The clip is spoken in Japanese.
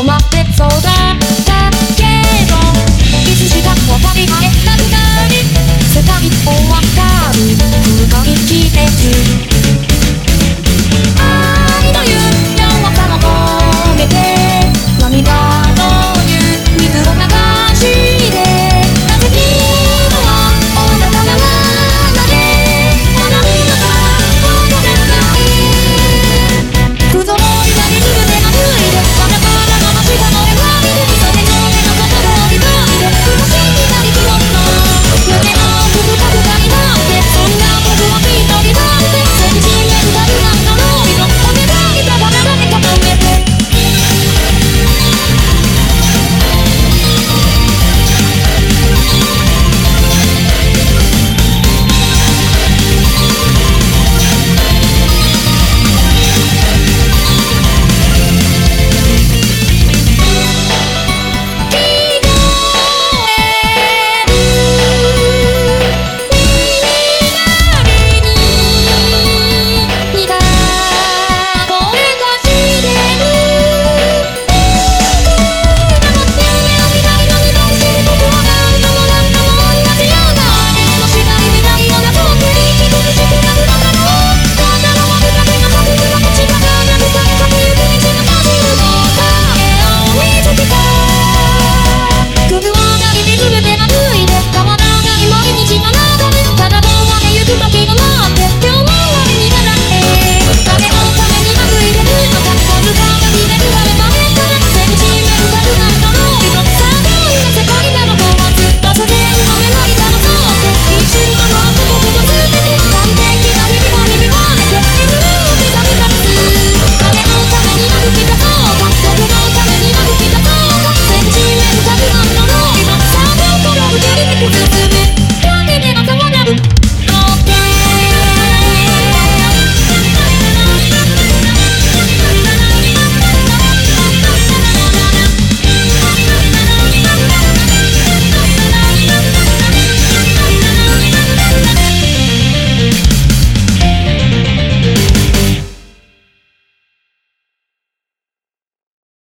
困ってそうだ